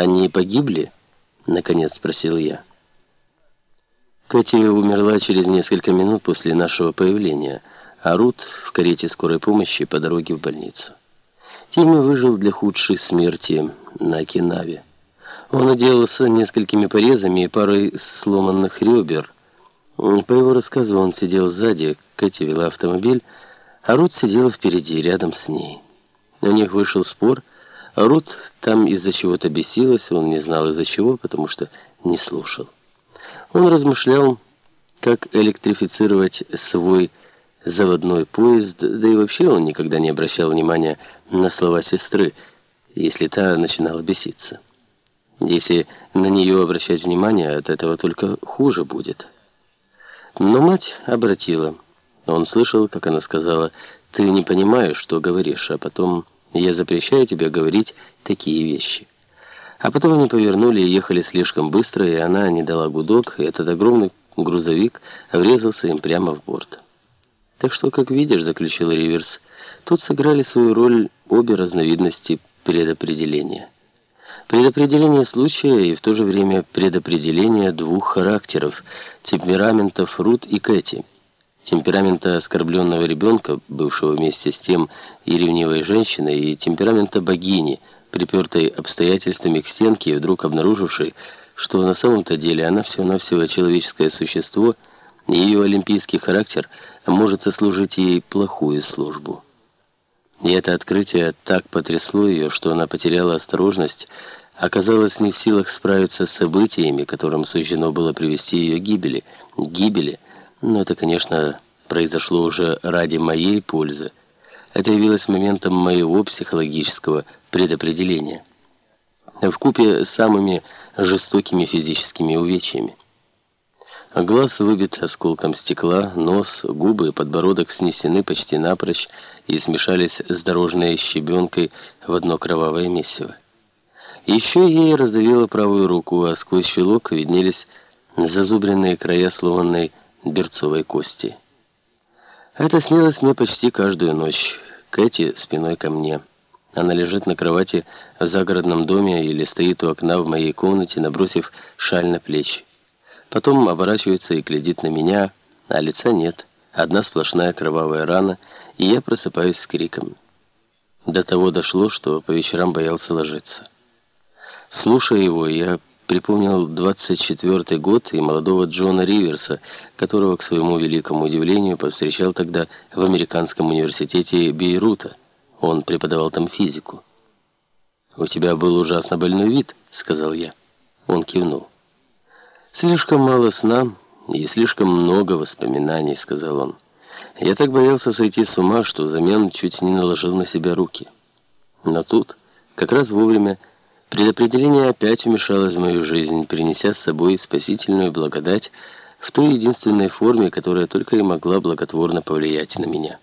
«Они погибли?» — наконец спросил я. Кэти умерла через несколько минут после нашего появления, а Рут в карете скорой помощи по дороге в больницу. Тимми выжил для худшей смерти на Окинаве. Он отделался несколькими порезами и парой сломанных ребер. По его рассказу он сидел сзади, Кэти вела автомобиль, а Рут сидела впереди, рядом с ней. У них вышел спор, Рут там из-за чего-то бесилась, он не знал из-за чего, потому что не слушал. Он размышлял, как электрифицировать свой заводной поезд, да и вообще он никогда не обращал внимания на слова сестры, если та начинала беситься. Если на нее обращать внимание, от этого только хуже будет. Но мать обратила. Он слышал, как она сказала, «Ты не понимаешь, что говоришь, а потом я запрещаю тебе говорить такие вещи». А потом они повернули и ехали слишком быстро, и она не дала гудок, и этот огромный грузовик врезался им прямо в борт. «Так что, как видишь», — заключил Риверс, — «тут сыграли свою роль обе разновидности предопределения». Предопределение случая и в то же время предопределение двух характеров – темпераментов Рут и Кэти. Темперамента оскорбленного ребенка, бывшего вместе с тем и ревнивой женщиной, и темперамента богини, припертой обстоятельствами к стенке и вдруг обнаружившей, что на самом-то деле она всего-навсего человеческое существо, и ее олимпийский характер может сослужить ей плохую службу. И это открытие так потрясло ее, что она потеряла осторожность, оказалась не в силах справиться с событиями, которым суждено было привести ее к гибели. К гибели, но это, конечно, произошло уже ради моей пользы. Это явилось моментом моего психологического предопределения. в купе с самыми жестокими физическими увечьями. Глаз выбит осколком стекла, нос, губы и подбородок снесены почти напрочь и смешались с дорожной щебенкой в одно кровавое месиво. Еще ей раздавило правую руку, а сквозь щелок виднелись зазубренные края сломанной берцовой кости. Это снилось мне почти каждую ночь. Кэти спиной ко мне. Она лежит на кровати в загородном доме или стоит у окна в моей комнате, набросив шаль на плечи. Потом оборачивается и глядит на меня, а лица нет. Одна сплошная кровавая рана, и я просыпаюсь с криком. До того дошло, что по вечерам боялся ложиться. Слушая его, я припомнил 24-й год и молодого Джона Риверса, которого, к своему великому удивлению, повстречал тогда в американском университете Бейрута. Он преподавал там физику. «У тебя был ужасно больной вид», — сказал я. Он кивнул. «Слишком мало сна и слишком много воспоминаний», — сказал он. «Я так боялся сойти с ума, что взамен чуть не наложил на себя руки. Но тут, как раз вовремя, Предопределение опять вмешалось в мою жизнь, принеся с собой спасительную благодать в той единственной форме, которая только и могла благотворно повлиять на меня.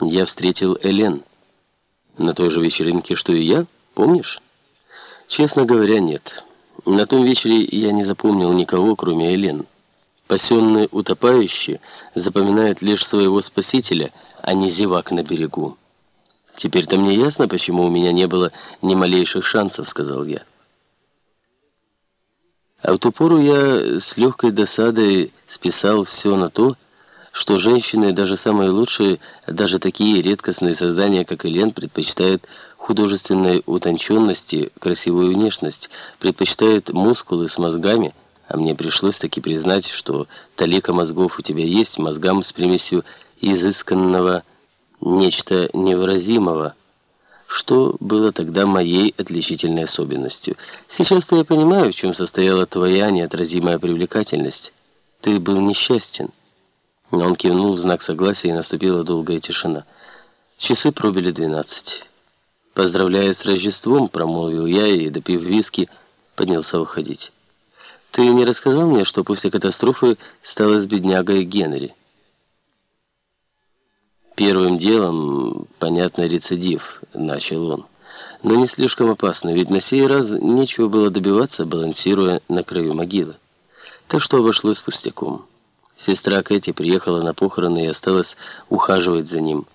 Я встретил Элен. На той же вечеринке, что и я, помнишь? Честно говоря, нет. На том вечере я не запомнил никого, кроме Элен. Пасенные утопающие запоминают лишь своего спасителя, а не зевак на берегу. «Теперь-то мне ясно, почему у меня не было ни малейших шансов», — сказал я. А в ту пору я с легкой досадой списал все на то, что женщины, даже самые лучшие, даже такие редкостные создания, как Элен, предпочитают художественной утонченности, красивую внешность, предпочитают мускулы с мозгами, а мне пришлось таки признать, что талика мозгов у тебя есть, мозгам с примесью изысканного нечто невыразимого, что было тогда моей отличительной особенностью. Сейчас-то я понимаю, в чем состояла твоя неотразимая привлекательность. Ты был несчастен. Он кивнул в знак согласия, и наступила долгая тишина. Часы пробили двенадцать. «Поздравляю с Рождеством», — промолвил я, и, допив виски, поднялся уходить. «Ты не рассказал мне, что после катастрофы стало с беднягой Генри?» Первым делом, понятно, рецидив, начал он. Но не слишком опасно, ведь на сей раз нечего было добиваться, балансируя на краю могилы. Так что обошлось пустяком. Сестра Кэти приехала на похороны и осталась ухаживать за ним.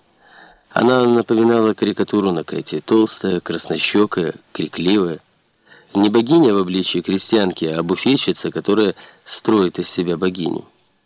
Она напоминала карикатуру на Кэти, толстая, краснощекая, крикливая. Не богиня в обличии крестьянки, а буфетчица, которая строит из себя богиню.